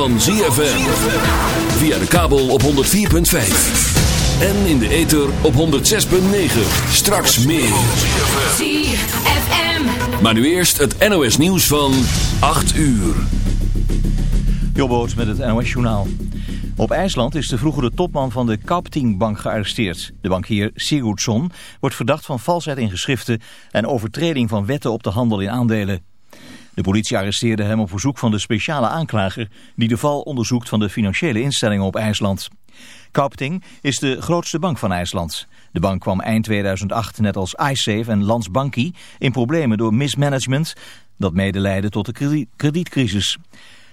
van ZFM. Via de kabel op 104.5. En in de ether op 106.9. Straks meer. ZFM. Maar nu eerst het NOS nieuws van 8 uur. Jobboot met het NOS journaal. Op IJsland is de vroegere topman van de Kaupting-bank gearresteerd. De bankier Sigurdsson wordt verdacht van valsheid in geschriften... en overtreding van wetten op de handel in aandelen. De politie arresteerde hem op verzoek van de speciale aanklager... die de val onderzoekt van de financiële instellingen op IJsland. Kaupting is de grootste bank van IJsland. De bank kwam eind 2008, net als iSafe en Landsbanki... in problemen door mismanagement... dat mede leidde tot de kredietcrisis.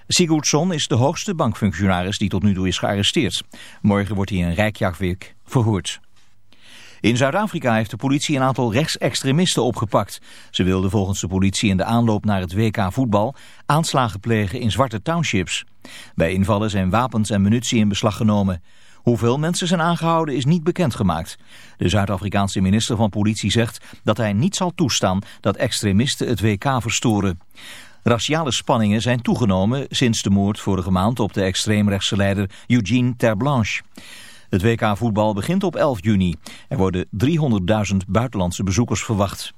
Sigurdsson is de hoogste bankfunctionaris die tot nu toe is gearresteerd. Morgen wordt hij in Rijkjagwijk verhoord. In Zuid-Afrika heeft de politie een aantal rechtsextremisten opgepakt. Ze wilden volgens de politie in de aanloop naar het WK voetbal aanslagen plegen in zwarte townships. Bij invallen zijn wapens en munitie in beslag genomen. Hoeveel mensen zijn aangehouden is niet bekendgemaakt. De Zuid-Afrikaanse minister van Politie zegt dat hij niet zal toestaan dat extremisten het WK verstoren. Raciale spanningen zijn toegenomen sinds de moord vorige maand op de extreemrechtse leider Eugene Terblanche. Het WK voetbal begint op 11 juni. Er worden 300.000 buitenlandse bezoekers verwacht.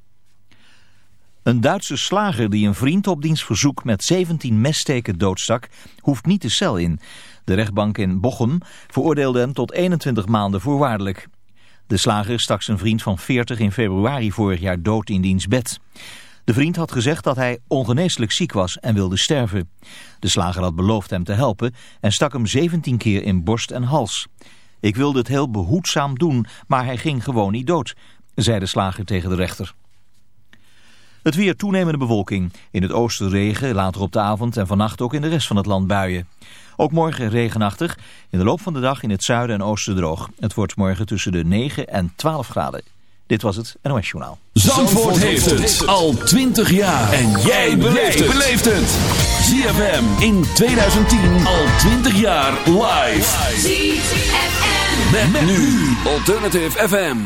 Een Duitse slager die een vriend op diens verzoek met 17 messteken doodstak, hoeft niet de cel in. De rechtbank in Bochum veroordeelde hem tot 21 maanden voorwaardelijk. De slager stak zijn vriend van 40 in februari vorig jaar dood in diens bed. De vriend had gezegd dat hij ongeneeslijk ziek was en wilde sterven. De slager had beloofd hem te helpen en stak hem 17 keer in borst en hals. Ik wilde het heel behoedzaam doen, maar hij ging gewoon niet dood, zei de slager tegen de rechter. Het weer toenemende bewolking. In het oosten regen, later op de avond en vannacht ook in de rest van het land buien. Ook morgen regenachtig, in de loop van de dag in het zuiden en oosten droog. Het wordt morgen tussen de 9 en 12 graden. Dit was het NOS Journaal. Zandvoort, heeft het al 20 jaar. En jij beleeft het. ZFM in 2010 al 20 jaar live. Met, met nu Alternative FM.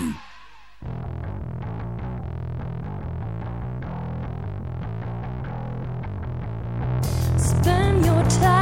Spend your time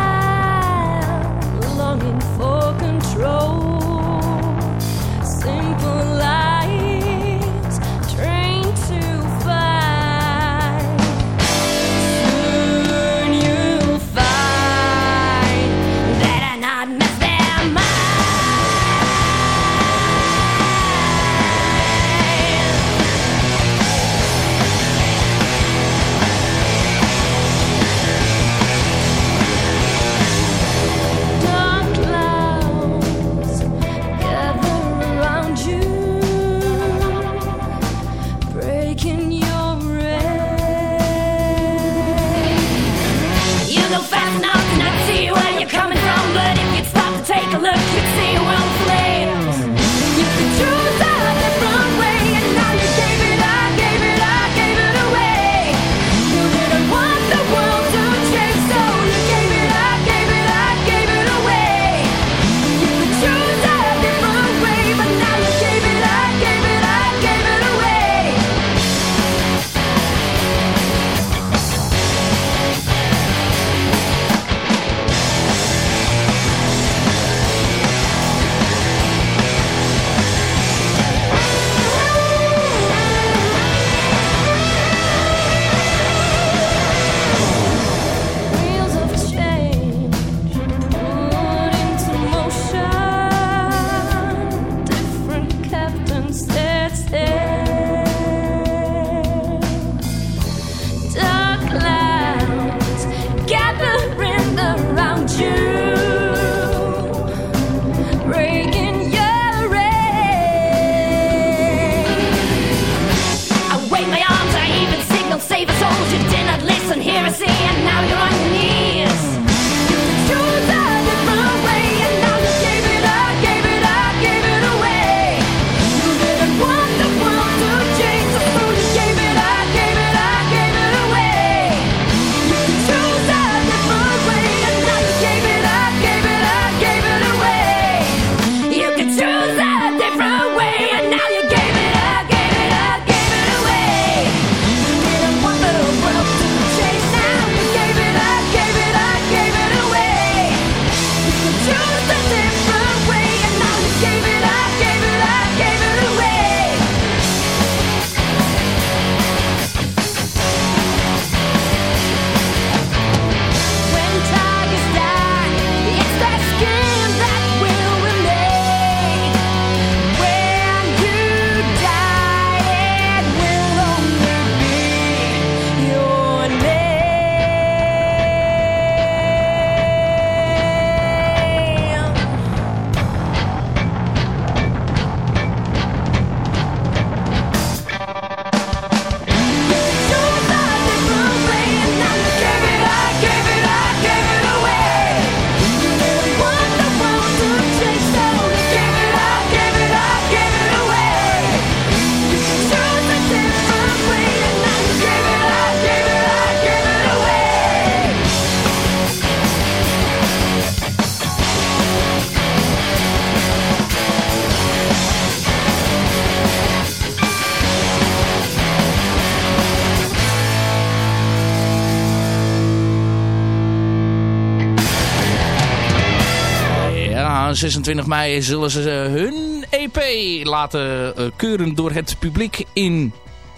aan 26 mei zullen ze eh, hun EP laten eh, keuren door het publiek in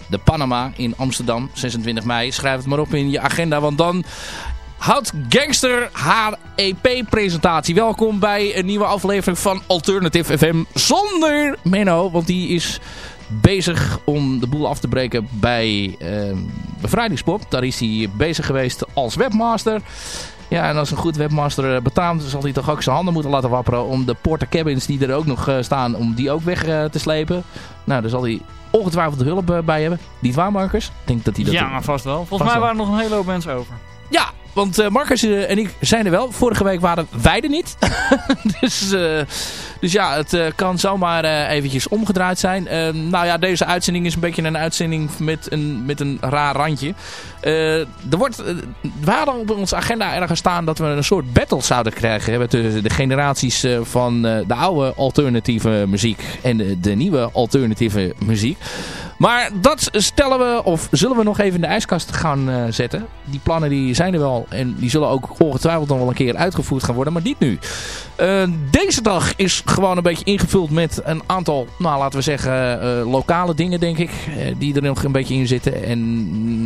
de Panama in Amsterdam. 26 mei. Schrijf het maar op in je agenda, want dan houdt Gangster haar EP-presentatie. Welkom bij een nieuwe aflevering van Alternative FM zonder Menno, want die is bezig om de boel af te breken bij uh, Bevrijdingspop. Daar is hij bezig geweest als webmaster. Ja, en als een goed webmaster eh, betaamt, zal hij toch ook zijn handen moeten laten wapperen om de porta cabins die er ook nog uh, staan, om die ook weg uh, te slepen. Nou, daar zal hij ongetwijfeld hulp bij hebben. Die waarmarkers, ik denk dat hij dat... Ja, maar vast wel. Volgens Vast mij wel. waren er nog een hele hoop mensen over. Ja, want eh, Marcus eh, en ik zijn er wel. Vorige week waren wij er niet. dus, eh, dus ja, het kan zomaar eventjes omgedraaid zijn. Eh, nou ja, deze uitzending is een beetje een uitzending met een, met een raar randje. Er wordt, we hadden op onze agenda ergens staan dat we een soort battle zouden krijgen. hè, Met de, de generaties van de oude alternatieve muziek en de, de nieuwe alternatieve muziek. Maar dat stellen we, of zullen we nog even in de ijskast gaan zetten. Die plannen die zijn er wel en die zullen ook ongetwijfeld dan wel een keer uitgevoerd gaan worden, maar niet nu. Eh, deze dag is gewoon een beetje ingevuld met een aantal, nou laten we zeggen, eh, lokale dingen denk ik. eh, die er nog een beetje in zitten. En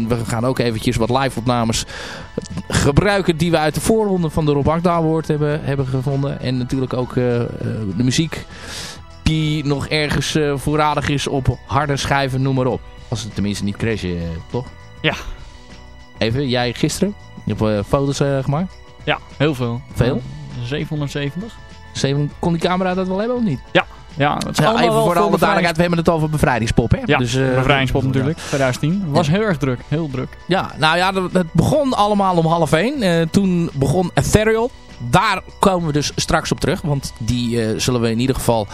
we gaan ook eventjes wat live opnames gebruiken die we uit de voorronde van de Rob Akda Award hebben, hebben gevonden. En natuurlijk ook de muziek die nog ergens voorradig is op harde schijven, noem maar op. Als het tenminste niet crashen, toch? Ja. Even, jij gisteren? Je hebt eh, foto's eh, gemaakt? Ja, heel veel. Veel? Eh, 770. Zeven, kon die camera dat wel hebben of niet? Ja, het is Ja, even wel voor veel alle duidelijkheid, we hebben het over bevrijdingspop, hè? Ja, dus, eh, bevrijdingspop natuurlijk. 2010. Het was heel erg druk. Heel druk. Ja, nou ja, het begon allemaal om half één. Eh, toen begon Ethereal. Daar komen we dus straks op terug. Want die eh, zullen we in ieder geval,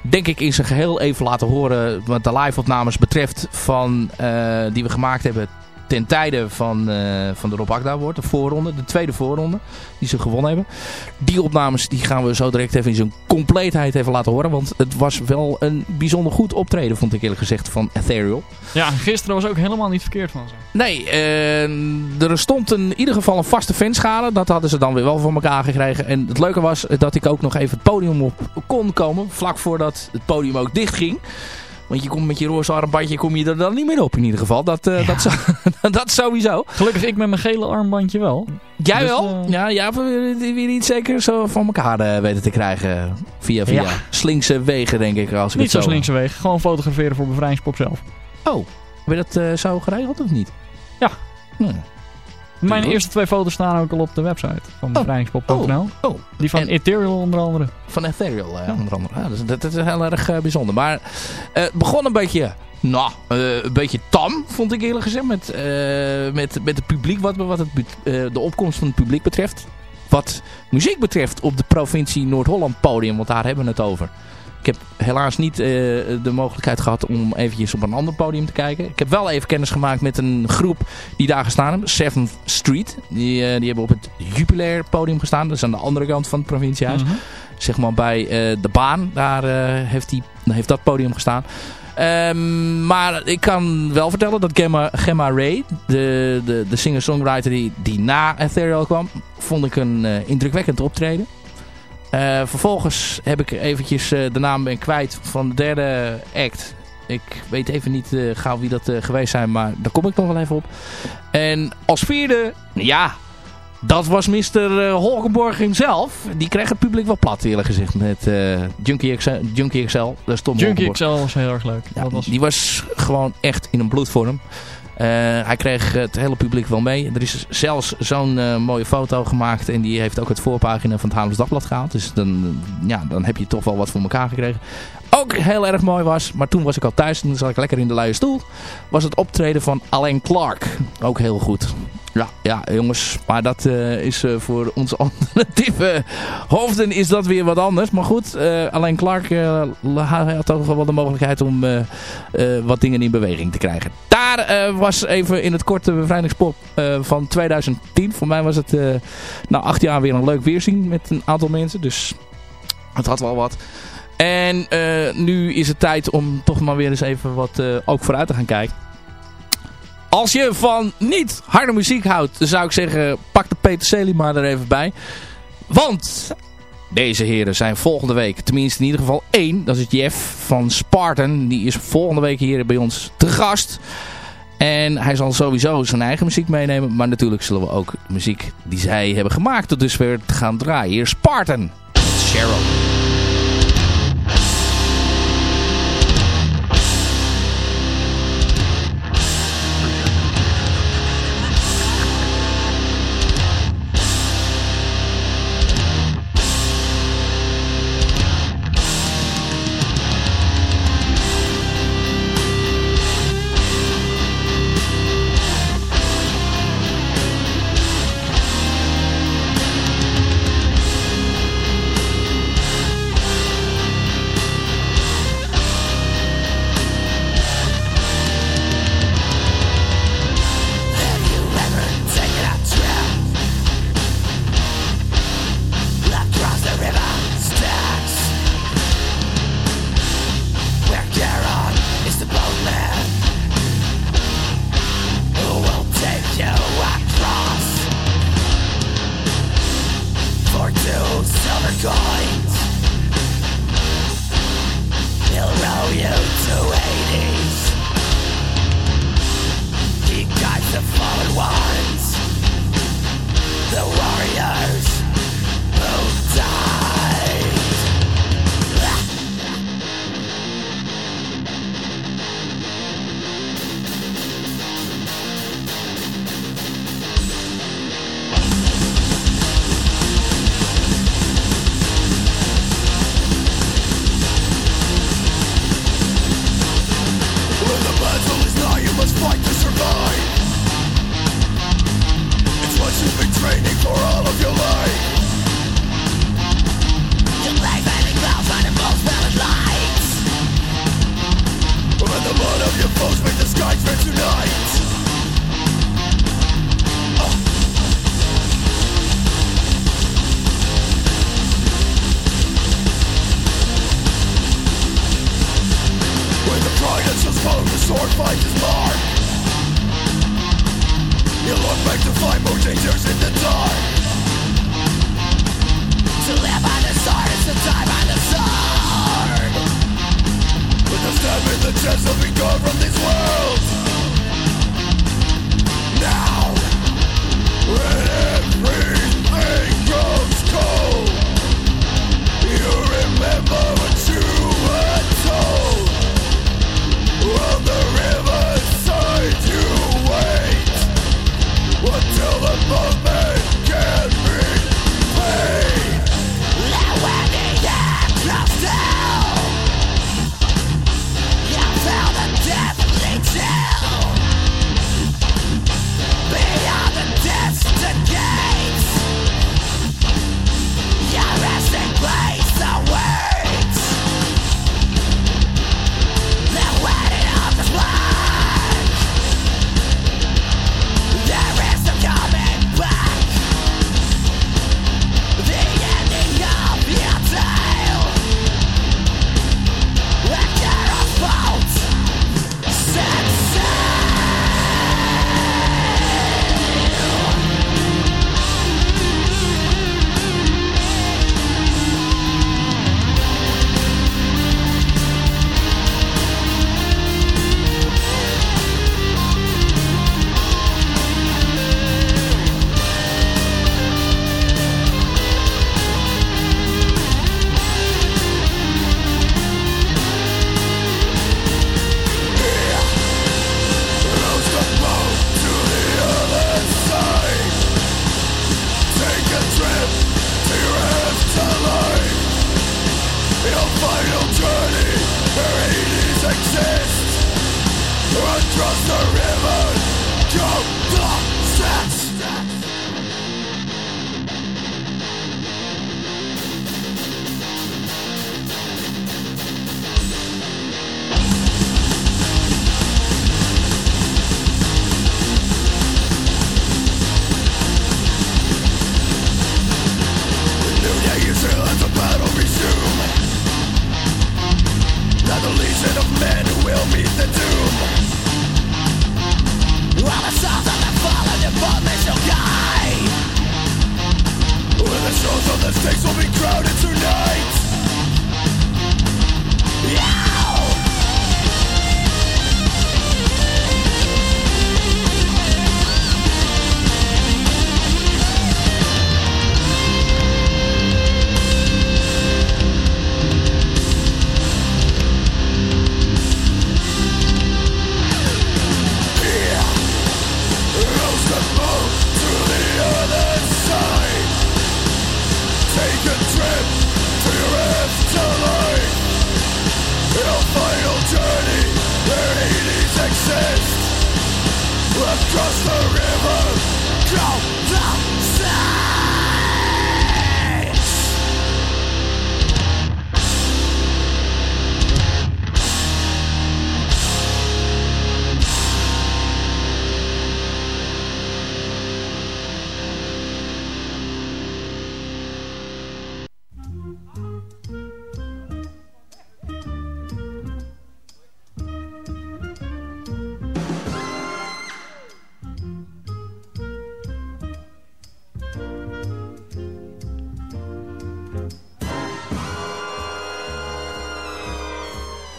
denk ik, in zijn geheel even laten horen. Wat de live-opnames betreft van, eh, die we gemaakt hebben ten tijde van, eh, van de Rob Akda Award. De voorronde, de tweede voorronde die ze gewonnen hebben. Die opnames die gaan we zo direct even in zijn compleetheid even laten horen. Want het was wel een bijzonder goed optreden, vond ik eerlijk gezegd, van Ethereal. Ja, gisteren was ook helemaal niet verkeerd van ze. Nee, eh, er stond in ieder geval een vaste fanschade. Dat hadden ze dan weer wel voor elkaar gekregen. En het leuke was dat ik ook nog even het podium op kon komen. Vlak voordat het podium ook dicht ging. Want je komt met je roze armbandje kom je er dan niet meer op in ieder geval. Dat, eh, dat, dat sowieso. Gelukkig ik met mijn gele armbandje wel. Jij Dus, wel? eh, Ja, weer weer niet zeker zo van elkaar eh, weten te krijgen. Via, via Ja. slinkse wegen denk ik. Als ik Niet het zo slinkse weg. Gewoon fotograferen voor bevrijdingspop zelf. Oh, heb je dat zo geregeld of niet? Ja. Hm. Mijn goed. eerste twee foto's staan ook al op de website van bevrijdingspop.nl. Oh, Die van En- Ethereal onder andere. Van Ethereal, eh, Ja. onder andere. Ja, dus dat, dat is heel erg eh, bijzonder. Maar eh, het begon een beetje, nou, een beetje tam, vond ik eerlijk gezegd. Met, met, met het publiek, wat, wat het, de opkomst van het publiek betreft. Wat muziek betreft op de provincie Noord-Holland podium, want daar hebben we het over. Ik heb helaas niet eh, de mogelijkheid gehad om eventjes op een ander podium te kijken. Ik heb wel even kennis gemaakt met een groep die daar gestaan hebben. Seventh Street. Die, eh, die hebben op het Jupiler podium gestaan. Dat is aan de andere kant van het provinciehuis Mhm. zeg maar bij eh, de baan. Daar heeft, die, heeft dat podium gestaan. Ehm, maar ik kan wel vertellen dat Gemma, Gemma Ray, de, de, de singer-songwriter die, die na Ethereal kwam, vond ik een indrukwekkend optreden. Eh, vervolgens heb ik eventjes eh, de naam ben kwijt van de derde act. Ik weet even niet eh, gauw wie dat geweest zijn, maar daar kom ik nog wel even op. En als vierde, ja, dat was Mr. Holkenborg himself. Die kreeg het publiek wel plat eerlijk gezegd met Junkie, XL, Junkie XL. Daar stond Junkie Holkenborg. XL was heel erg leuk. Ja, dat was... Die was gewoon echt in een bloedvorm. Eh, hij kreeg het hele publiek wel mee. Er is zelfs zo'n eh, mooie foto gemaakt. En die heeft ook het voorpagina van het Haarlems Dagblad gehaald. Dus dan, ja, dan heb je toch wel wat voor elkaar gekregen. Ook heel erg mooi was. Maar toen was ik al thuis. Toen zat ik lekker in de luie stoel. Was het optreden van Alain Clark. Ook heel goed. Ja, ja jongens. Maar dat eh, is eh, voor onze alternatieve hoofden is dat weer wat anders. Maar goed, eh Alain Clark had ook wel de mogelijkheid om wat dingen in beweging te krijgen. Daar was even in het korte bevrijdingspop van 2010. Voor mij was het na acht jaar weer een leuk weerzien met een aantal mensen. Dus het had wel wat. En nu is het tijd om toch maar weer eens even wat ook vooruit te gaan kijken. Als je van niet harde muziek houdt, dan zou ik zeggen, pak de Peter Celi maar er even bij. Want deze heren zijn volgende week, tenminste in ieder geval één. Dat is Jeff van Spartan. Die is volgende week hier bij ons te gast. En hij zal sowieso zijn eigen muziek meenemen. Maar natuurlijk zullen we ook muziek die zij hebben gemaakt tot dusver gaan draaien. Hier Spartan. Cheryl.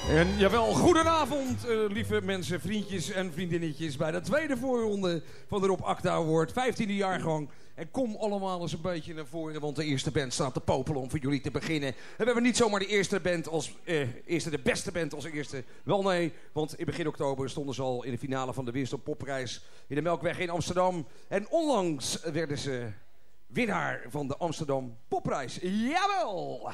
En jawel, goedenavond, eh, lieve mensen, vriendjes en vriendinnetjes. Bij de tweede voorronde van de Rob Acta Award, 15e jaargang. En kom allemaal eens een beetje naar voren, want de eerste band staat te popelen om voor jullie te beginnen. En we hebben niet zomaar de eerste band als eh, eerste, de beste band als eerste. Wel nee, want in begin oktober stonden ze al in de finale van de Weerstop Popprijs in de Melkweg in Amsterdam. En onlangs werden ze winnaar van de Amsterdam Popprijs. Jawel!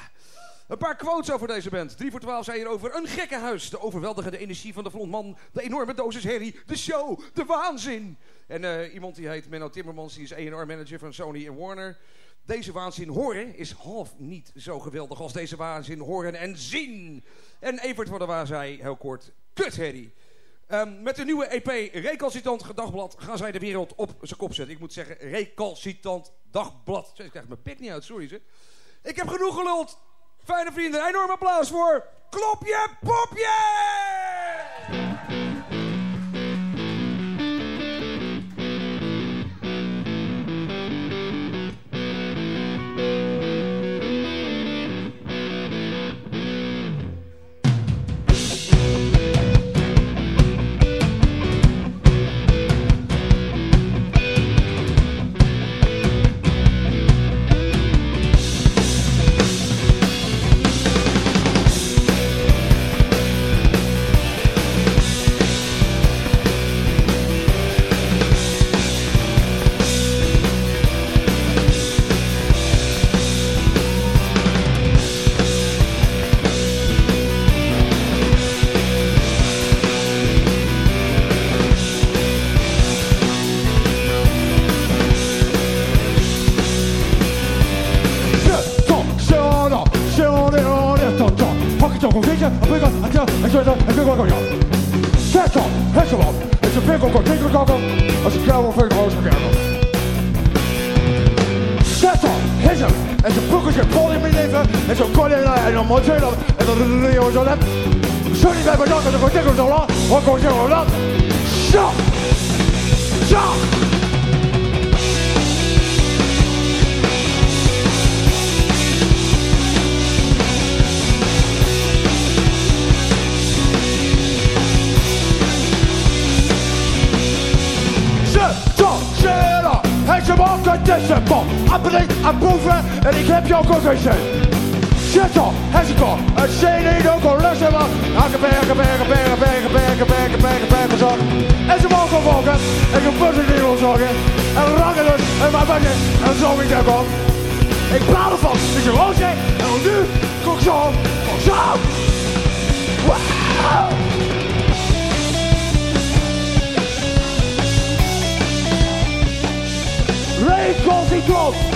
Een paar quotes over deze band. 3 voor 12 zei hier over een gekke huis. De overweldigende energie van de frontman. De enorme dosis herrie. De show. De waanzin. En eh, iemand die heet Menno Timmermans. Die is A&R manager van Sony en Warner. Deze waanzin horen is half niet zo geweldig als deze waanzin horen en zien. En Evert van der Waar zei heel kort. Kut herrie. Ehm, met de nieuwe EP Recalcitant Dagblad gaan zij de wereld op zijn kop zetten. Ik moet zeggen, Recalcitant Dagblad. Ik krijg mijn pik niet uit, sorry ze. Ik heb genoeg geluld. Fijne vrienden, enorm applaus voor Klopje Popje! 해서 해서 해서 광고요. 해서 해서 뭐 해서 배고고 배고 가고 어서 가고 배고 어서 가고. 해서 해서 해서 부끄시 폴리 미네서 해서 콜레나 해서 모텔로 해서 르르르 오잖아. 소리 내고 저거 저거 저거 저거 저거 저거 저거 저거 저거 저거 저거 저거 en ik heb jou gezegd. Shut up, has it got a shady don't go lussen maar. Hakken bergen, bergen, bergen, bergen, bergen, bergen, bergen, bergen, zak. En ze mogen volgen, en je bussen die wil zorgen. En rangen dus, en mijn bakje, en zo ik daar kom. Ik praat ervan, dat je rood zegt, en nu, kom zo, kom zo. Goal, He goal.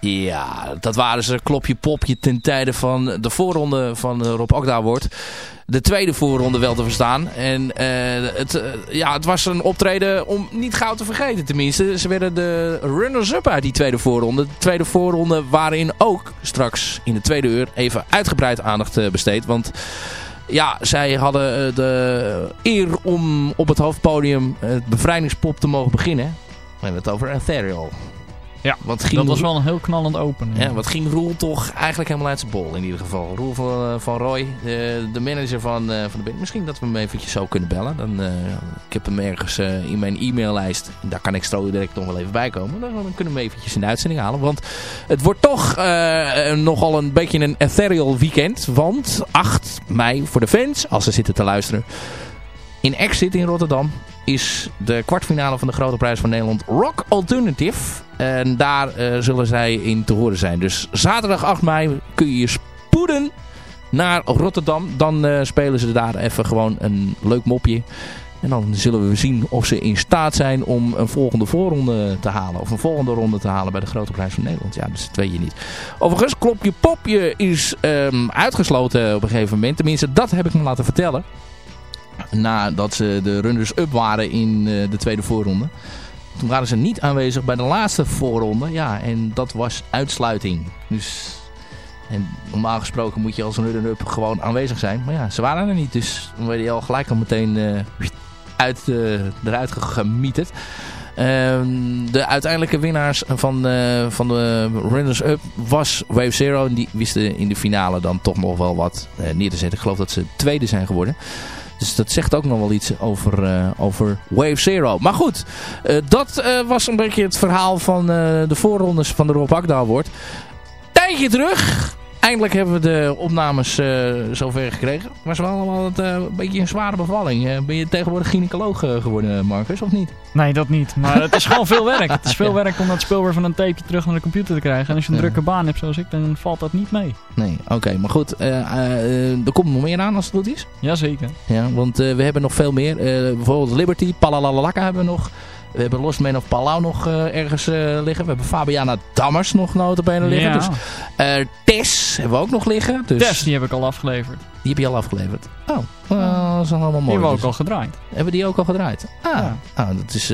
Ja, dat waren ze. Klopje popje ten tijde van de voorronde van de Rob Akda wordt. De tweede voorronde wel te verstaan. En eh, het, eh, ja, het was een optreden om niet gauw te vergeten tenminste. Ze werden de runners-up uit die tweede voorronde. De tweede voorronde waarin ook straks in de tweede uur even uitgebreid aandacht eh, besteed. Want ja, zij hadden eh, de eer om op het hoofdpodium het bevrijdingspop te mogen beginnen. We hebben het over Ethereal. Ja, Wat ging dat was wel een heel knallend open. Ja, wat ging Roel toch eigenlijk helemaal uit zijn bol in ieder geval. Roel van, eh, van Roy, de, de manager van, eh, van de band. Misschien dat we hem eventjes zo kunnen bellen. Dan, eh, ik heb hem ergens in mijn e-maillijst. Daar kan ik zo direct nog wel even bij komen. Dan, dan kunnen we hem eventjes in de uitzending halen. Want het wordt toch eh, nogal een beetje een ethereal weekend. Want 8 mei voor de fans, als ze zitten te luisteren... In Exit in Rotterdam is de kwartfinale van de Grote Prijs van Nederland Rock Alternative. En daar eh, zullen zij in te horen zijn. Dus zaterdag 8 mei kun je je spoeden naar Rotterdam. Dan eh, spelen ze daar even gewoon een leuk mopje. En dan zullen we zien of ze in staat zijn om een volgende voorronde te halen. Of een volgende ronde te halen bij de Grote Prijs van Nederland. Ja, dus dat weet je niet. Overigens, Klopje Popje is ehm, uitgesloten op een gegeven moment. Tenminste, dat heb ik me laten vertellen nadat ze de runners-up waren in eh, de tweede voorronde. Toen waren ze niet aanwezig bij de laatste voorronde. Ja, en dat was uitsluiting. Dus en normaal gesproken moet je als runner-up gewoon aanwezig zijn. Maar ja, ze waren er niet. Dus dan werd je al gelijk al meteen eh, uit, eh, eruit gemieterd. Ehm, de uiteindelijke winnaars van, van de runners-up was Wave Zero. En die wisten in de finale dan toch nog wel wat neer te zetten. Ik geloof dat ze tweede zijn geworden. Dus dat zegt ook nog wel iets over, eh, over Wave Zero. Maar goed, eh, dat eh, was een beetje het verhaal van de voorrondes van de Rob Akda Award. Tijdje terug. Eindelijk hebben we de opnames eh, zover gekregen. Was wel allemaal het, eh, een beetje een zware bevalling. Eh, ben je tegenwoordig gynaecoloog eh, geworden, Marcus, of niet? Nee, dat niet. Maar het is gewoon veel werk. Het is veel werk om dat speel weer van een tapeje terug naar de computer te krijgen. En als je een Ja. drukke baan hebt zoals ik, dan valt dat niet mee. Nee, oké. maar goed, er komt nog meer aan als het goed is. Jazeker. Ja, want we hebben nog veel meer. Bijvoorbeeld Liberty, Palalalaka hebben we nog. We hebben Lost Man of Palau nog eh, ergens eh, liggen. We hebben Fabiana Dammers nog notabene liggen. Ja. Dus, eh, Tess hebben we ook nog liggen. Dus Test, die heb ik al afgeleverd. Die heb je al afgeleverd. Oh, eh, dat is allemaal Die mooi. hebben we ook al gedraaid. Hebben we die ook al gedraaid? Ah, Ja. ah, dat, is,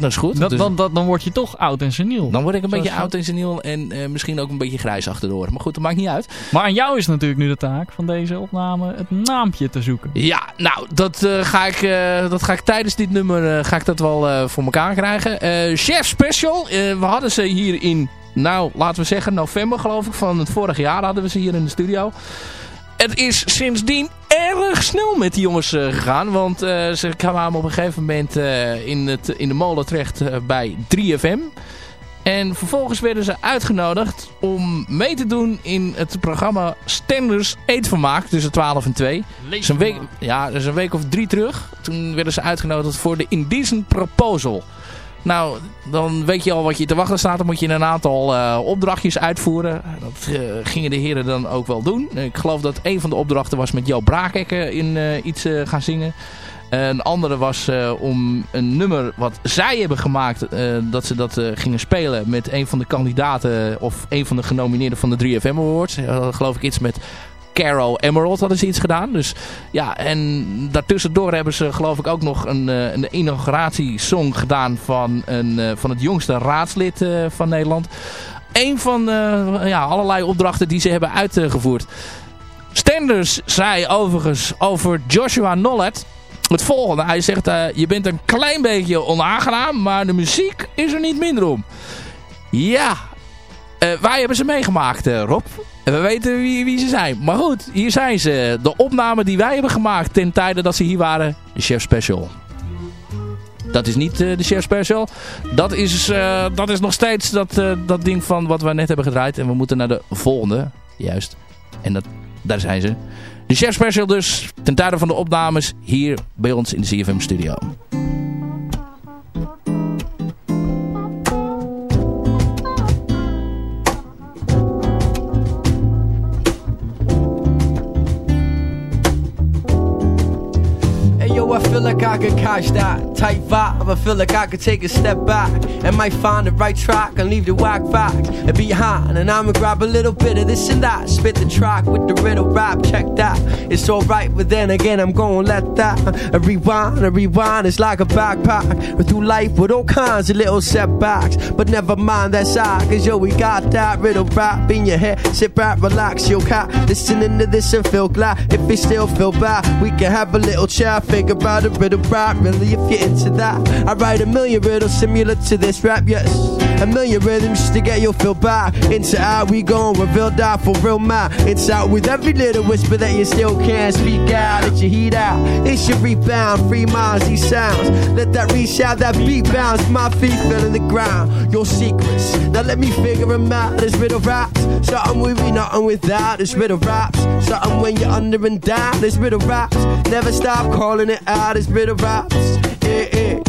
dat is goed. Dat, Dus- dan, dat, dan word je toch oud en seniel. dan word ik een beetje oud en seniel en eh, misschien ook een beetje grijs achter de oren. Maar goed, dat maakt niet uit. Maar aan jou is natuurlijk nu de taak van deze opname het naampje te zoeken. Ja, nou, dat, eh, ga, ik, eh, dat ga ik tijdens dit nummer ga ik dat wel voor elkaar krijgen. Chef Special, we hadden ze hier in, nou, laten we zeggen november geloof ik, van het vorig jaar hadden we ze hier in de studio. Het is sindsdien erg snel met die jongens eh, gegaan, want eh, ze kwamen op een gegeven moment eh, in, het, in de molen terecht bij 3FM. En vervolgens werden ze uitgenodigd om mee te doen in het programma Stenders Eetvermaak tussen 12 en 2. Dus een week, ja, dus een week of drie terug. Toen werden ze uitgenodigd voor de Indecent Proposal. Nou, dan weet je al wat je te wachten staat. Dan moet je een aantal eh, opdrachtjes uitvoeren. Dat eh, gingen de heren dan ook wel doen. Ik geloof dat een van de opdrachten was met Jo Braakekke in eh, iets gaan zingen. Een andere was om een nummer wat zij hebben gemaakt, dat ze dat gingen spelen met een van de kandidaten of een van de genomineerden van de 3FM Awards. Geloof ik iets met Caro Emerald hadden ze iets gedaan. Dus ja, en daartussendoor hebben ze geloof ik ook nog een, eh, een inauguratiesong gedaan van, een, eh, van het jongste raadslid eh, van Nederland. Een van ja, allerlei opdrachten die ze hebben uitgevoerd. Stenders zei overigens over Joshua Nollett het volgende. Hij zegt, je bent een klein beetje onaangenaam, maar de muziek is er niet minder om. Ja, wij hebben ze meegemaakt, eh, Rob. En we weten wie, wie ze zijn. Maar goed, hier zijn ze. De opname die wij hebben gemaakt ten tijde dat ze hier waren. De Chef Special. Dat is niet eh, de Chef Special. Dat is, eh, dat is nog steeds dat, eh, dat ding van wat we net hebben gedraaid. En we moeten naar de volgende. Juist. En dat, daar zijn ze. De Chef Special dus ten tijde van de opnames hier bij ons in de CFM studio. Yo, I feel like I could catch that tight vibe. I feel like I could take a step back and might find the right track and leave the whack facts behind. And I'ma grab a little bit of this and that. Spit the track with the riddle rap. Check that. It's alright, but then again, I'm gonna let that a rewind. A rewind It's like a backpack. Through life with all kinds of little setbacks. But never mind that side, cause yo, we got that riddle rap in your head. Sit back, relax, your cat. Listening to this and feel glad. If you still feel bad, we can have a little chat. Think about a riddle rap, really, if you're into that. I write a million riddles similar to this rap, yes. A million rhythms just to get your feel back. Into out we gon' reveal that for real man. It's out with every little whisper that you still can't speak out. It's your heat out. It's your rebound. Free minds, these sounds. Let that reach out, that beat bounce. My feet feeling the ground. Your secrets. Now let me figure them out. This riddle raps. Something with me, nothing without. This riddle raps. Something when you're under and down. This riddle raps. Never stop calling it out. This riddle raps. Yeah, yeah.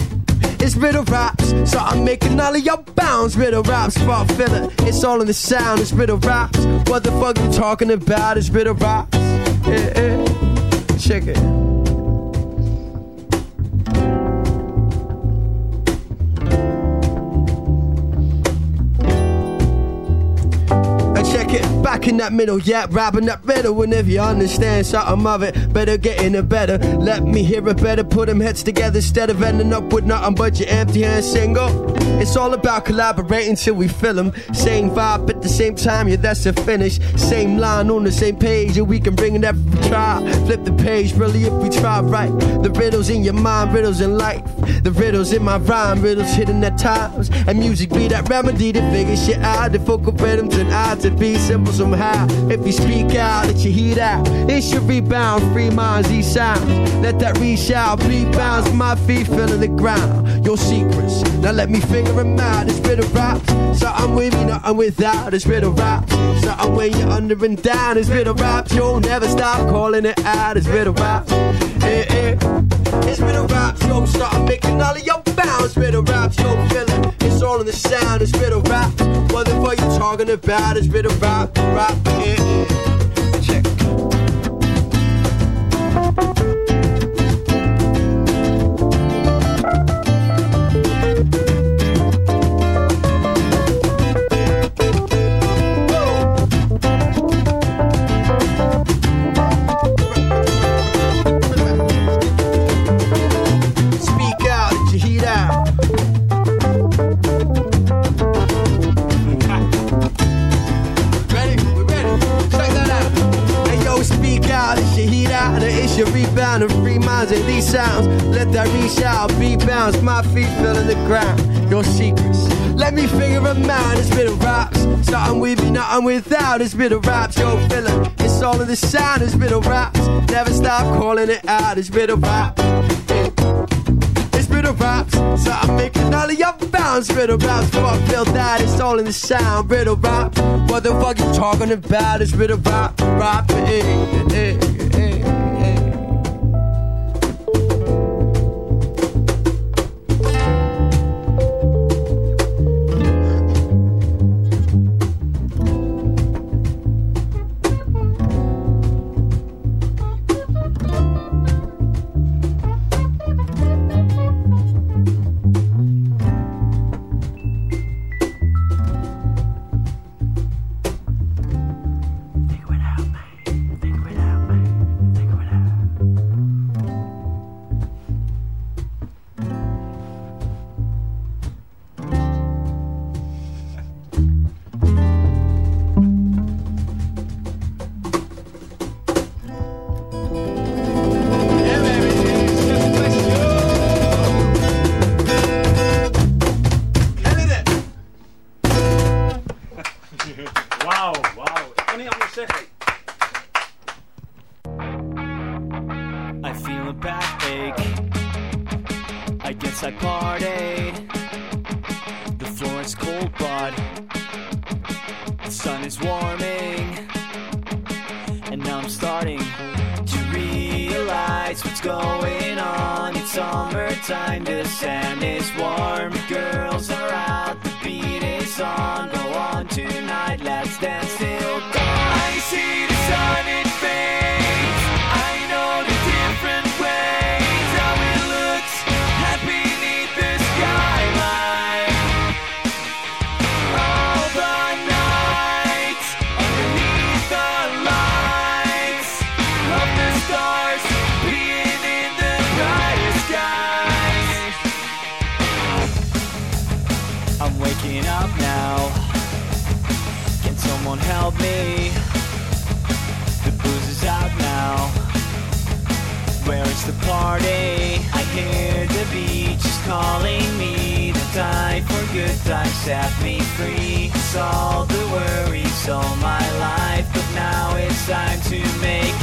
It's riddle raps, so I'm making all of your bounds. Riddle raps, spot filler. It's all in the sound. It's riddle raps. What the fuck you talking about? It's riddle raps. Yeah, yeah. Check it. And it back in that middle, yeah, rapping that riddle. And if you understand something of it, better get in it better. Let me hear it better, put them heads together instead of ending up with nothing but your empty hand single. It's all about collaborating till we fill them. Same vibe at the same time, yeah, that's the finish. Same line on the same page, and we can bring it every try. Flip the page, really, if we try right. The riddles in your mind, riddles in life. The riddles in my rhyme, riddles hidden at times. And music be that remedy to figure shit out. The focal rhythms and I to be simple somehow. If you speak out, let your heat out. It should rebound, free minds, these sounds. Let that reach out, beat bounce, my feet feeling the ground. Your secrets, now let me figure them out. It's riddle raps, so I'm with you, nothing without. It's riddle raps, so I'm when you're under and down. It's riddle raps, you'll never stop calling it out. It's riddle raps, eh, eh. It's been a rap show, start making all of your bounds. Been a rap show, feeling It's all in the sound. It's been a rap. What the fuck you talking about? It's been a rap, rap, yeah. It's bit of raps, yo, filler. It's all in the sound. It's bit of raps. Never stop calling it out. It's of rap. It's riddle raps, so I'm making all of bounds. Riddle raps, fuck feel that it's all in the sound. Riddle rap, what the fuck you talking about? It's riddle rap, rap, eh, eh, eh, eh, wauw. Ik kan niet anders zeggen. I feel a backache. I guess I partied. The floor is cold, but the sun is warming. And now I'm starting to realize what's going on. It's summertime, the sand is warm. Girls set me free. Solve the worries all my life, but now it's time to make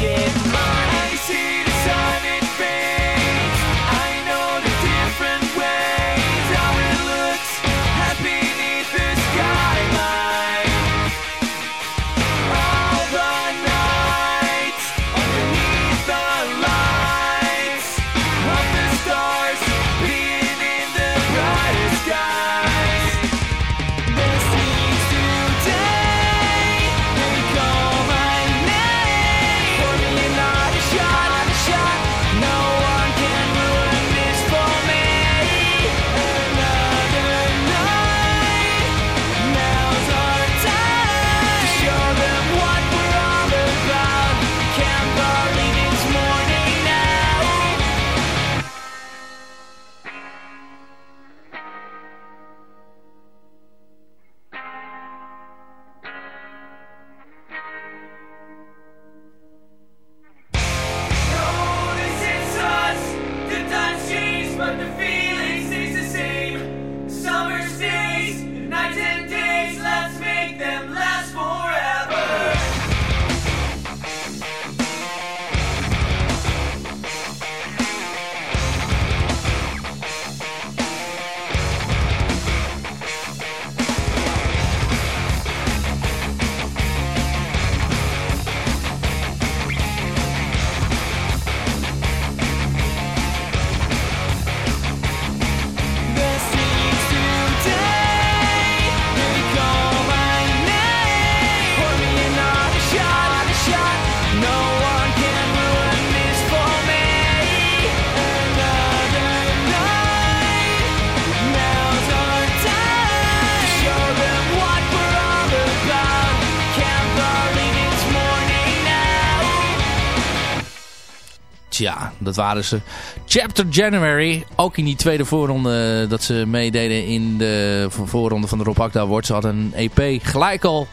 dat waren ze. Chapter January. Ook in die tweede voorronde dat ze meededen in de voorronde van de Rob Akda Award. Ze hadden een EP gelijk al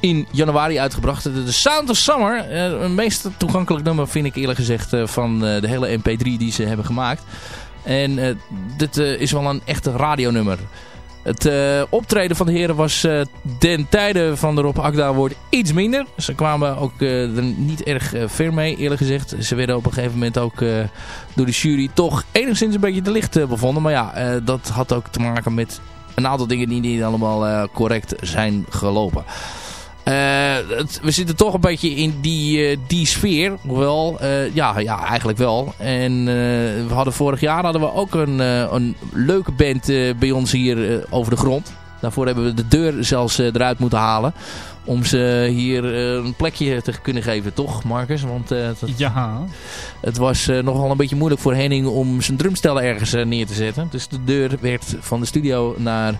in januari uitgebracht. De Sound of Summer. eh, Een meest toegankelijk nummer vind ik eerlijk gezegd eh, van eh, de hele MP3 die ze hebben gemaakt. En eh, dit eh, is wel een echte radionummer. Het eh, optreden van de heren was eh den tijde van de Rob Akda Award iets minder. Ze kwamen ook eh, er niet erg ver mee, eerlijk gezegd. Ze werden op een gegeven moment ook door de jury toch enigszins een beetje te licht bevonden. Maar ja, dat had ook te maken met een aantal dingen die niet allemaal correct zijn gelopen. Eh, het- we zitten toch een beetje in die, eh, die sfeer. Hoewel, eh, ja, ja, eigenlijk wel. En we hadden vorig jaar hadden we ook een, een leuke band bij ons hier over de grond. Daarvoor hebben we de deur zelfs eruit moeten halen. Om ze hier een plekje te kunnen geven, toch Marcus? Want dat- Ja. het was nogal een beetje moeilijk voor Henning om zijn drumstel ergens neer te zetten. Dus de deur werd van de studio naar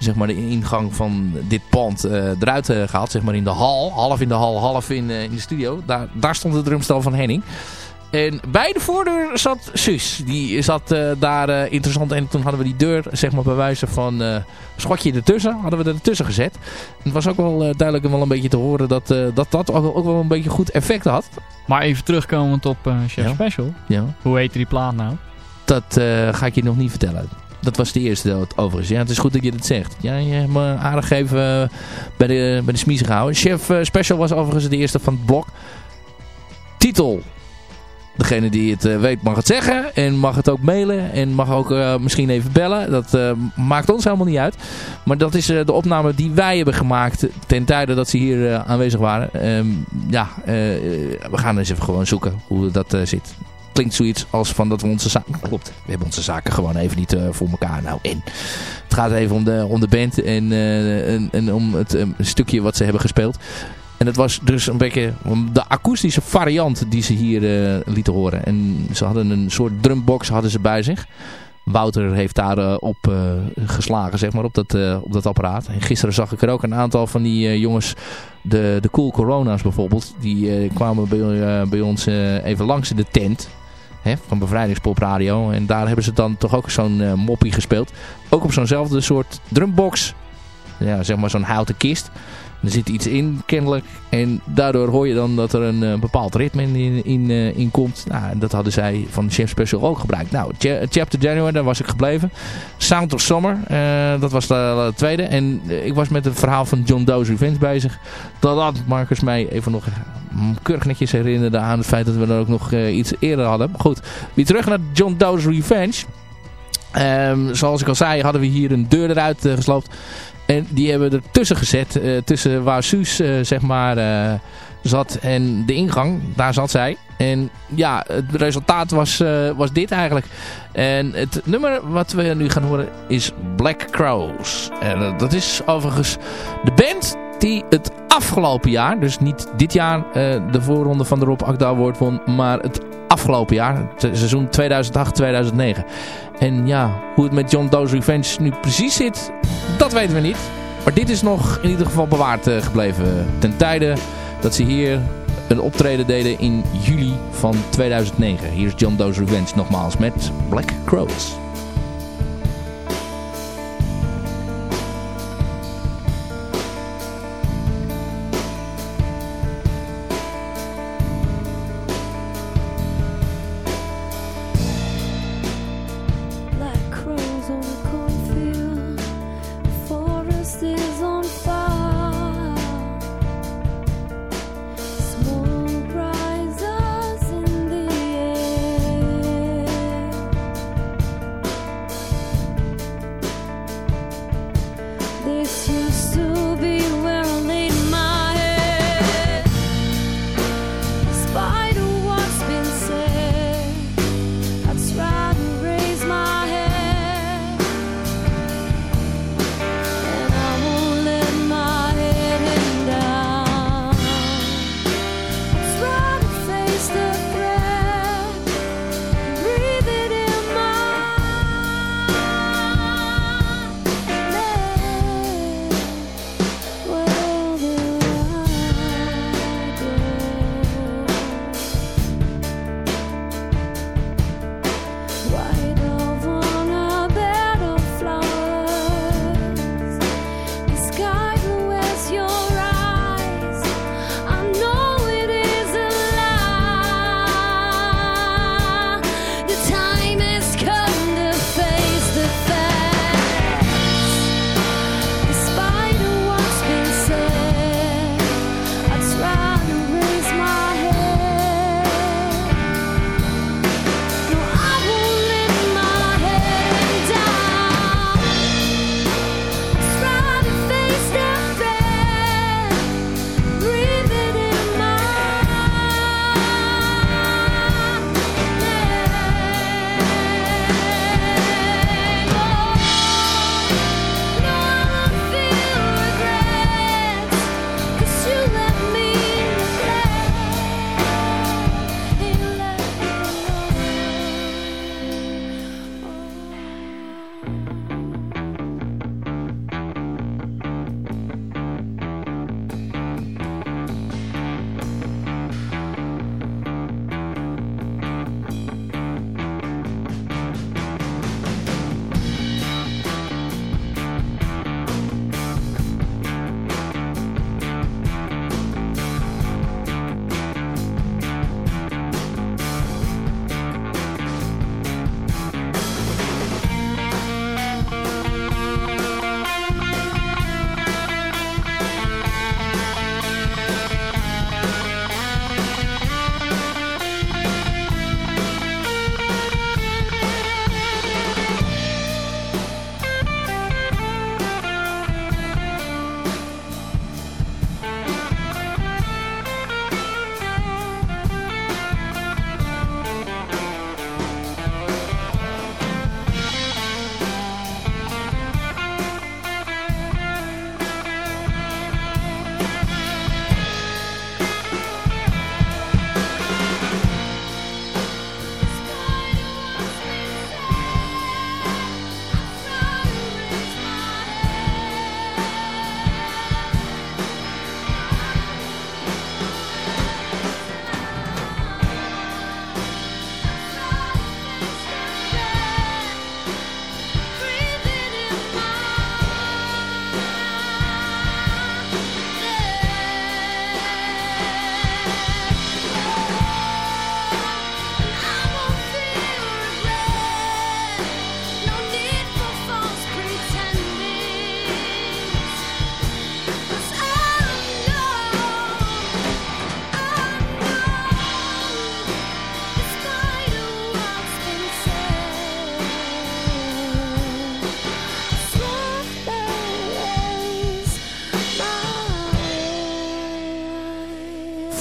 zeg maar, de ingang van dit pand eh, eruit eh, gehaald. Zeg maar in de hal. Half in de hal, half in, eh, in de studio. Daar, daar stond de drumstel van Henning. En bij de voordeur zat Suus. Die zat daar interessant. En toen hadden we die deur, zeg maar bij wijze van eh, schotje ertussen, hadden we er ertussen gezet. En het was ook wel duidelijk wel een beetje te horen dat dat, dat ook, ook wel een beetje goed effect had. Maar even terugkomend op Chef Ja. Special. Ja. Hoe heette die plaat nou? Dat ga ik je nog niet vertellen. Dat was de eerste dood, overigens. Ja, het is goed dat je dat zegt. Ja, je hebt me aardig even eh, bij de, bij de smiezen gehouden. Chef eh, Special was overigens de eerste van het blok. Titel. Degene die het eh, weet mag het zeggen. En mag het ook mailen. En mag ook misschien even bellen. Dat maakt ons helemaal niet uit. Maar dat is de opname die wij hebben gemaakt. Ten tijde dat ze hier aanwezig waren. Ehm, ja, we gaan eens even gewoon zoeken hoe dat zit klinkt zoiets als van dat we onze zaken... Klopt, we hebben onze zaken gewoon even niet eh, voor elkaar. Nou, en het gaat even om de, om de band en, eh, en, en om het eh, stukje wat ze hebben gespeeld. En het was dus een beetje de akoestische variant die ze hier lieten horen. En ze hadden een soort drumbox hadden ze bij zich. Wouter heeft daar op geslagen, zeg maar, op dat, op dat apparaat. En gisteren zag ik er ook een aantal van die jongens, de, de Cool Corona's bijvoorbeeld, die kwamen bij, bij ons even langs in de tent hè, van Bevrijdingspop Radio. En daar hebben ze dan toch ook zo'n eh, moppie gespeeld. Ook op zo'nzelfde soort drumbox. Ja, zeg maar zo'n houten kist. Er zit iets in, kennelijk. En daardoor hoor je dan dat er een eh, bepaald ritme in, in, eh, in komt. Nou, dat hadden zij van Chef Special ook gebruikt. Nou, Cha- Chapter January, daar was ik gebleven. Sound of Summer, eh, dat was de, de tweede. En eh, ik was met het verhaal van John Doe's Revenge bezig. Dat had Marcus mij even nog mm, keurig netjes herinnerde aan het feit dat we er ook nog eh, iets eerder hadden. Maar goed, weer terug naar John Doe's Revenge. Ehm, zoals ik al zei, hadden we hier een deur eruit eh, gesloopt. En die hebben er tussen gezet. eh, tussen waar Suus eh, zeg maar eh, zat en de ingang. Daar zat zij. En ja, het resultaat was, was dit eigenlijk. En het nummer wat we nu gaan horen is Black Crows. En dat is overigens de band die het afgelopen jaar, dus niet dit jaar de voorronde van de Rob Akda Award won, maar het afgelopen jaar, het seizoen 2008-2009. En ja, hoe het met John Doe's Revenge nu precies zit, dat weten we niet. Maar dit is nog in ieder geval bewaard eh, gebleven ten tijde dat ze hier een optreden deden in juli van 2009. Hier is John Doe's Revenge nogmaals met Black Crows. pieces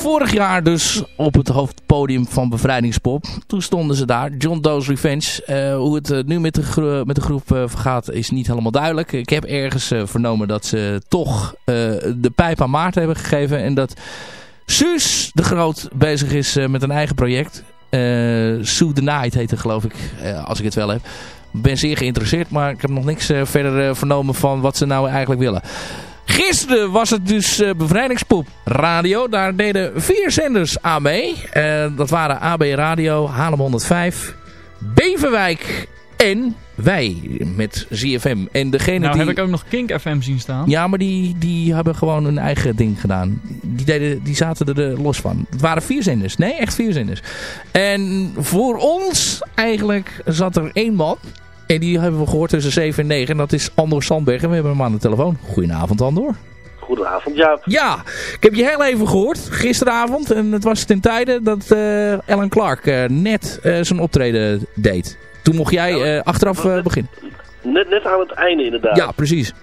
vorig jaar dus op het hoofdpodium van Bevrijdingspop. Toen stonden ze daar. John Doe's Revenge. Eh, hoe het eh, nu met de, met de groep eh, vergaat is niet helemaal duidelijk. Ik heb ergens vernomen dat ze toch de pijp aan Maarten hebben gegeven. En dat Suus de Groot bezig is met een eigen project. Sue the Night heet het geloof ik, als ik het wel heb. Ben zeer geïnteresseerd, maar ik heb nog niks verder vernomen van wat ze nou eigenlijk willen. Gisteren was het dus Bevrijdingspop Radio. Daar deden vier zenders aan mee. Eh, dat waren AB Radio, Haarlem 105, Beverwijk en wij met ZFM. En degene Nou die... heb ik ook nog Kink FM zien staan. Ja, maar die, die hebben gewoon hun eigen ding gedaan. Die, deden, die zaten er eh, los van. Het waren vier zenders. Nee, echt vier zenders. En voor ons eigenlijk zat er één man. En die hebben we gehoord tussen 7 en 9. En dat is Andor Sandberg. En we hebben hem aan de telefoon. Goedenavond, Andor. Goedenavond, Jaap. Ja, ik heb je heel even gehoord gisteravond. En het was ten tijde dat eh Alan Clark eh, net eh, zijn optreden deed. Toen mocht jij achteraf beginnen. Net, net aan het einde inderdaad. Ja, precies.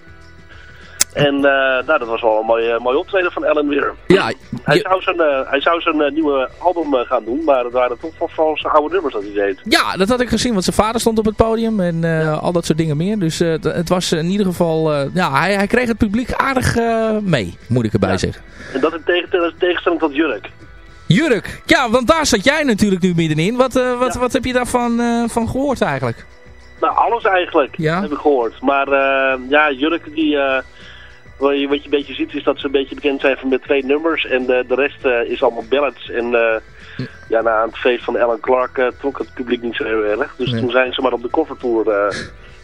En eh, nou, dat was wel een mooi, mooi optreden van Ellen weer. Ja, Hij zou zijn, eh, hij zou zijn eh, nieuwe album gaan doen, maar het waren toch vooral zijn oude nummers dat hij deed. Ja, dat had ik gezien, want zijn vader stond op het podium en al dat soort dingen meer. Dus het was in ieder geval, ja, hij, hij kreeg het publiek aardig mee, moet ik erbij zeggen. En dat in tegen, tegenstelling tot Jurk. Jurk, ja, want daar zat jij natuurlijk nu middenin. Wat, wat, wat heb je daarvan van gehoord eigenlijk? Nou, alles eigenlijk, Ja? heb ik gehoord. Maar ja, Jurk, die, wat, je, wat je een beetje ziet is dat ze een beetje bekend zijn van met twee nummers. En de, de rest eh, is allemaal ballads. En eh, ja, na het feest van Alan Clark eh, trok het publiek niet zo heel erg. Dus Nee. toen zijn ze maar op de covertour eh,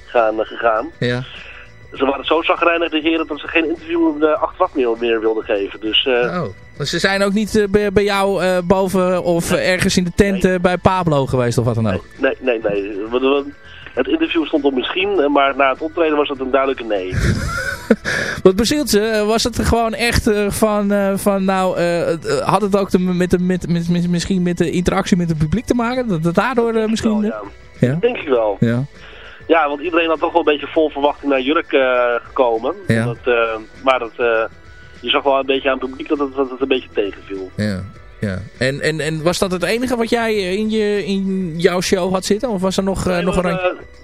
gaan, eh, gegaan. Ja. Ze waren zo zagrijnig, de heren, dat ze geen interview uh, achteraf meer, meer wilden geven. Dus, uh, oh. dus ze zijn ook niet uh, bij, bij, jou boven of nee. ergens in de tent nee. bij Pablo geweest of wat dan ook? Nee, nee, nee. nee. Het interview stond op misschien, maar na het optreden was het een duidelijke nee. wat bezielt ze? Was het gewoon echt uh, van, van, nou, uh, had het ook te, met, de, met, met, met, misschien met de interactie met het publiek te maken? Dat, dat daardoor misschien... Wel, ja. ja. Denk ik wel. Ja. Ja, want iedereen had toch wel een beetje vol verwachting naar Jurk uh, gekomen. Ja. Dat, maar dat, je zag wel een beetje aan het publiek dat het, dat het een beetje tegenviel. Ja. Ja. En, en, en was dat het enige wat jij in, je, in jouw show had zitten? Of was er nog, nee, nog we, een...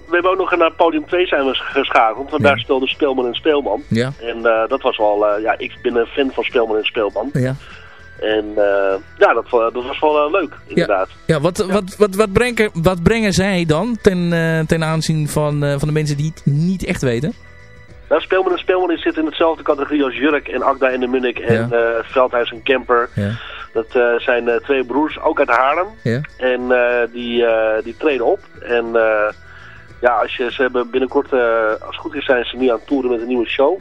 we hebben ook nog naar podium 2 zijn we geschakeld. Want ja. daar speelde Speelman en Speelman. Ja. En dat was wel... ja, ik ben een fan van Speelman en Speelman. Ja. En uh, ja, dat, dat, was wel uh, leuk, inderdaad. Ja, ja, wat, ja. Wat, wat, wat, brengen, wat brengen zij dan ten, uh, ten aanzien van, van de mensen die het niet echt weten? Nou, Speelman en Speelman zit in hetzelfde categorie als Jurk en Agda en de Munnik en. Veldhuis en Kemper. Ja. Dat zijn twee broers, ook uit Haarlem. Ja. En die, die treden op. En ja, als je, ze hebben binnenkort, als het goed is, zijn ze nu aan het toeren met een nieuwe show.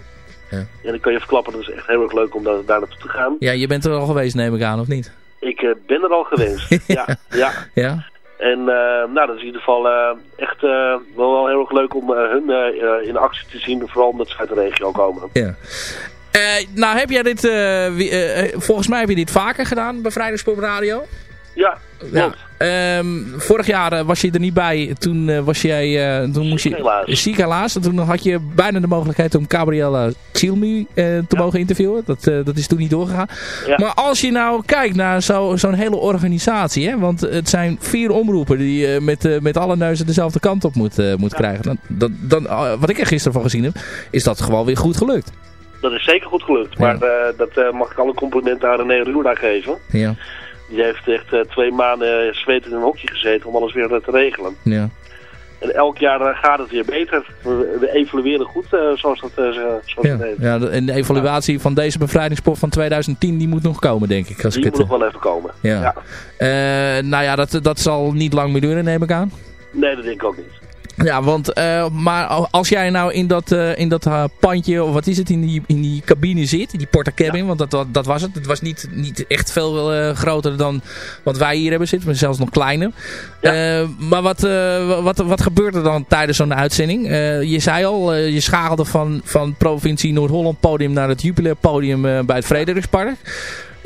Ja. En dan kan je verklappen, dat is echt heel erg leuk om daar, daar naartoe te gaan. Ja, je bent er al geweest, neem ik aan, of niet? Ik uh, ben er al geweest, ja. ja. ja. En uh, nou, dat is in ieder geval uh, echt wel, wel heel erg leuk om hun in actie te zien, vooral omdat ze uit de regio komen. Ja. Nou, heb jij dit, wie, volgens mij heb je dit vaker gedaan bij Vrijdagspop Radio? Ja, ja. Um, vorig jaar was je er niet bij. Toen was jij, uh, toen moest je helaas. ziek helaas. En toen had je bijna de mogelijkheid om Gabriella Chilmi te ja. mogen interviewen. Dat, dat is toen niet doorgegaan. Ja. Maar als je nou kijkt naar zo'n zo hele organisatie. Hè, want het zijn vier omroepen die je met, met alle neuzen dezelfde kant op moet, moet krijgen. Dan, dan, dan, wat ik er gisteren van gezien heb, is dat gewoon weer goed gelukt. Dat is zeker goed gelukt. Maar dat mag ik alle complimenten aan René Ruurda geven. Ja. Die heeft echt uh, twee maanden zweet in een hokje gezeten om alles weer te regelen. Ja. En elk jaar gaat het weer beter. We, evalueren goed, zoals dat zoals ja. heet. Ja, en de evaluatie ja. van deze bevrijdingsport van 2010, die moet nog komen, denk ik. Als die ik moet het, nog wel even komen. Ja. ja. nou ja, dat, dat zal niet lang meer duren, neem ik aan. Nee, dat denk ik ook niet. Ja, want, uh, maar als jij nou in dat, uh, in dat uh, pandje, of wat is het, in die, in die cabine zit, die porta cabin, ja. want dat, dat, dat, was het. Het was niet, niet echt veel groter dan wat wij hier hebben zitten, maar zelfs nog kleiner. Ja. maar wat, wat, wat gebeurt er dan tijdens zo'n uitzending? je zei al, je schakelde van, van provincie Noord-Holland podium naar het Jupiler podium bij het Frederikspark.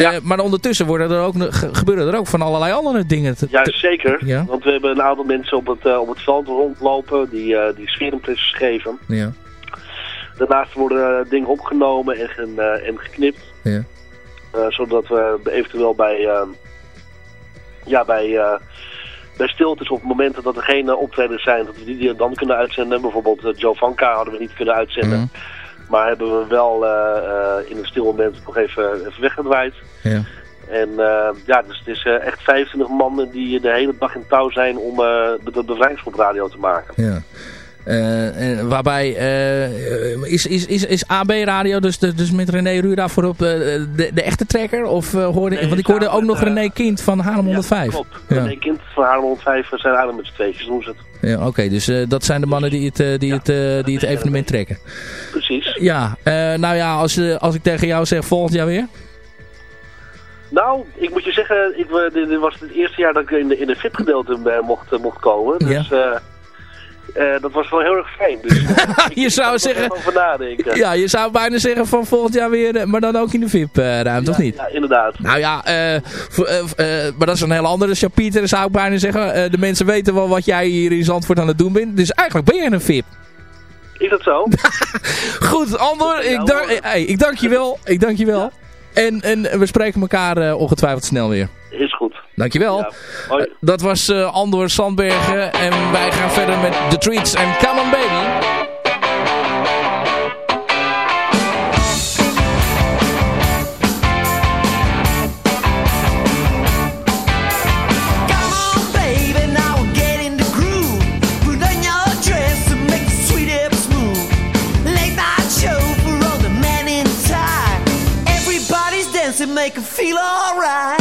Ja. Uh, maar ondertussen worden er ook, gebeuren er ook van allerlei andere dingen. Te, ja, zeker. Ja? Want we hebben een aantal mensen op het, uh, op het veld rondlopen die, uh, die sfeerimpresses geven. Ja. Daarnaast worden dingen opgenomen en, en geknipt. Ja. Eh, zodat we eventueel bij, ja, bij, eh, bij stiltes op momenten dat er geen eh, optredens zijn, dat we die dan kunnen uitzenden. Bijvoorbeeld eh, Joe Vanka hadden we niet kunnen uitzenden. Mhm. Maar hebben we wel eh, eh, in een stil moment nog even, even weggedraaid. Ja. En eh, ja, dus het is echt 25 mannen die de hele dag in touw zijn om eh, de, radio te maken. Ja. Eh, waarbij is, is, is, is AB Radio, dus, de- dus met René Rura voorop de, de echte trekker? Of, hoorde, Nee, want ik hoorde ook nog René Kind van Haarlem 105. Klopt. Ja. Nee, kind van Haarlem 105 zijn eigenlijk met z'n tweetjes doen ze het. Ja, Oké, dus dat zijn de mannen die het, die het, die het evenement trekken. Precies. Ja, eh, nou ja, als, als ik tegen jou zeg volgend jaar weer. Nou, ik moet je zeggen, ik, eh, dit, was het eerste jaar dat ik in de, in de VIP-gedeelte eh, mocht, mocht komen. Dus dat was wel heel erg fijn. Dus je zou zeggen, over nadenken. ja, je zou bijna zeggen van volgend jaar weer, maar dan ook in de VIP-ruimte, of niet? Ja, inderdaad. Nou ja, maar dat is een heel andere chapiter, zou ik bijna zeggen. De mensen weten wel wat jij hier in Zandvoort aan het doen bent. Dus eigenlijk ben je een VIP. Is dat zo? Goed, Andor, ik, dank, hey, ik dank je wel. Ik dank je wel. En, en we spreken elkaar eh, ongetwijfeld snel weer. Is goed. Dankjewel. Ja. Hoi. Eh, dat was eh, Andor Sandbergen. En wij gaan verder met The Treats en Come on Baby. Make 'em feel alright.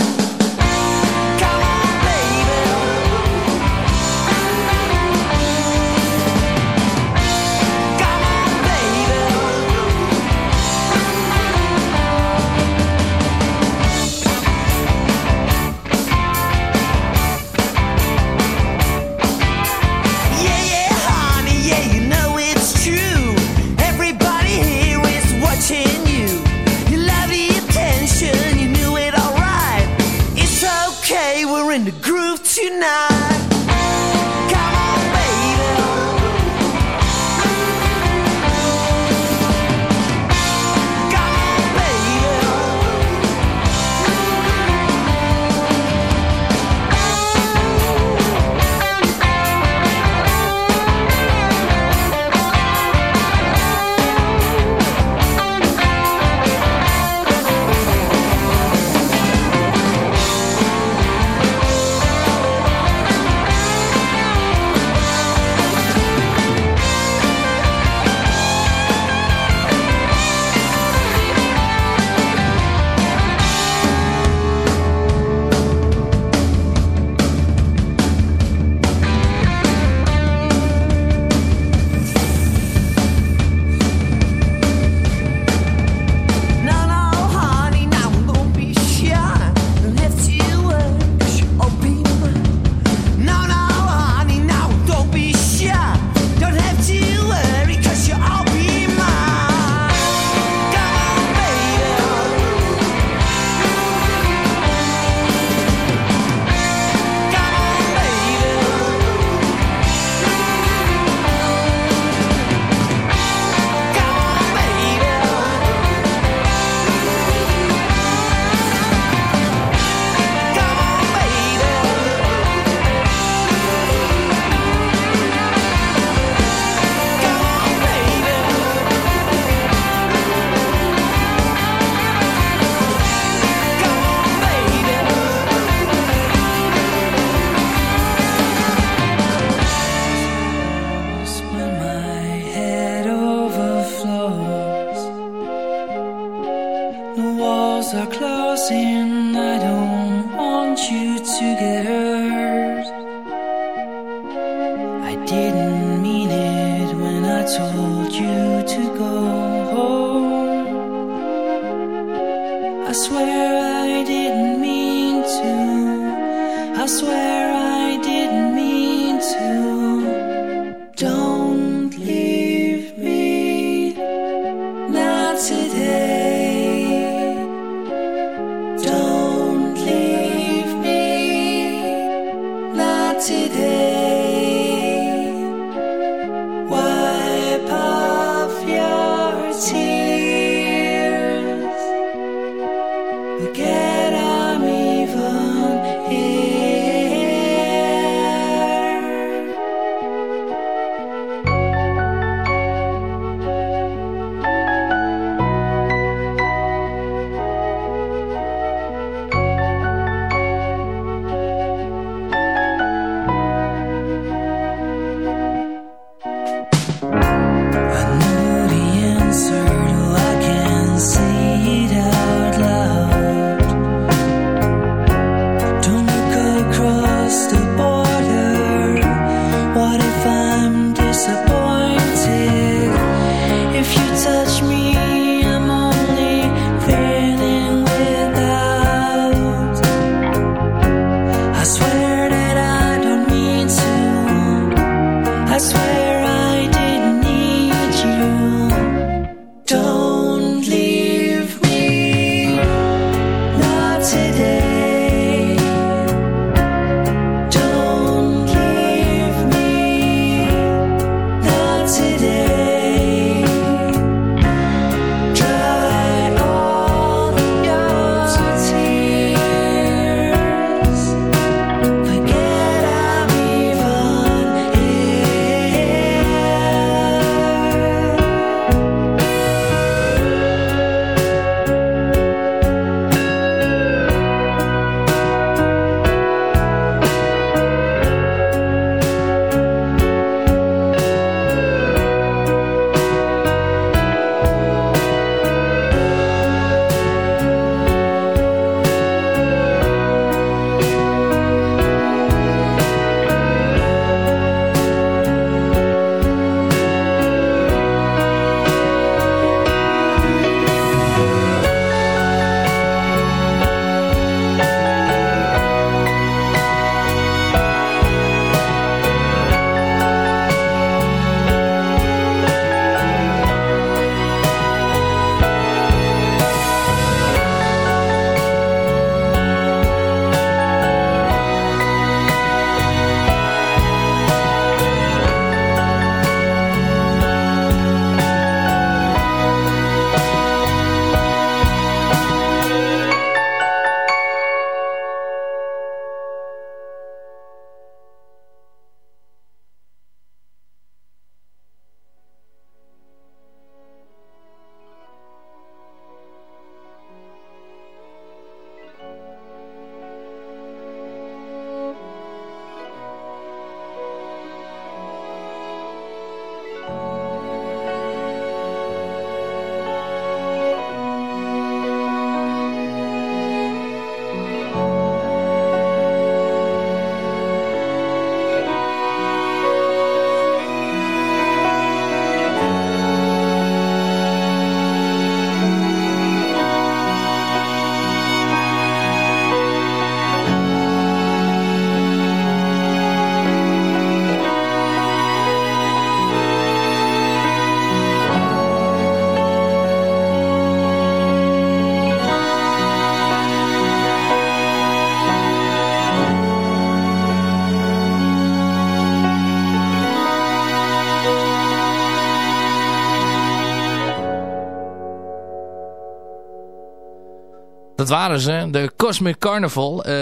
Waren ze, de Cosmic Carnival. Eh,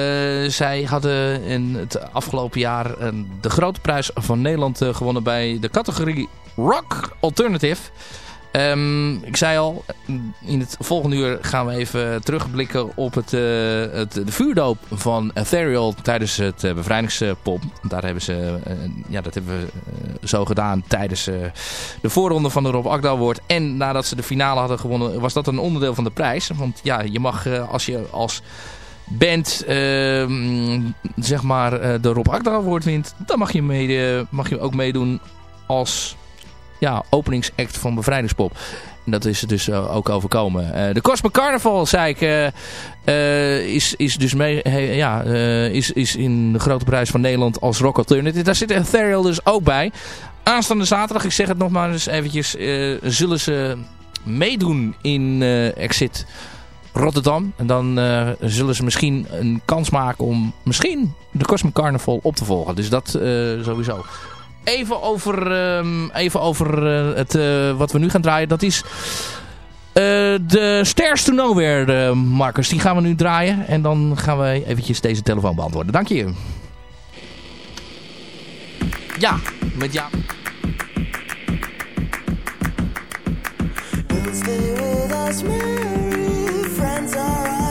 zij hadden in het afgelopen jaar eh, de grote prijs van Nederland eh, gewonnen bij de categorie Rock Alternative. Ehm, ik zei al, in het volgende uur gaan we even terugblikken op het, eh, het, de vuurdoop van Ethereal tijdens het uh, bevrijdingspop. Daar hebben ze, eh, ja, dat hebben we eh, zo gedaan tijdens eh, de voorronde van de Rob Akda Award. En nadat ze de finale hadden gewonnen, was dat een onderdeel van de prijs. Want ja, je mag eh, als je als band ehm, zeg maar eh, de Rob Akda Award wint, dan mag je, mag je ook meedoen als ja, openingsact van Bevrijdingspop. En dat is dus eh, ook overkomen. Eh, de Cosmic Carnival, zei ik, eh, is, is dus mee, ja, is, is in de grote prijs van Nederland als rock alternative. Daar zit Ethereal dus ook bij. Aanstaande zaterdag, ik zeg het nog maar eens eventjes, zullen ze meedoen in Exit Rotterdam. En dan zullen ze misschien een kans maken om misschien de Cosmic Carnival op te volgen. Dus dat sowieso. Even over, ehm, even over eh, het, eh, wat we nu gaan draaien. Dat is eh, de Stairs to Nowhere markers. Die gaan we nu draaien. En dan gaan we eventjes deze telefoon beantwoorden. Dank je. Ja, met ja. With us. Friends are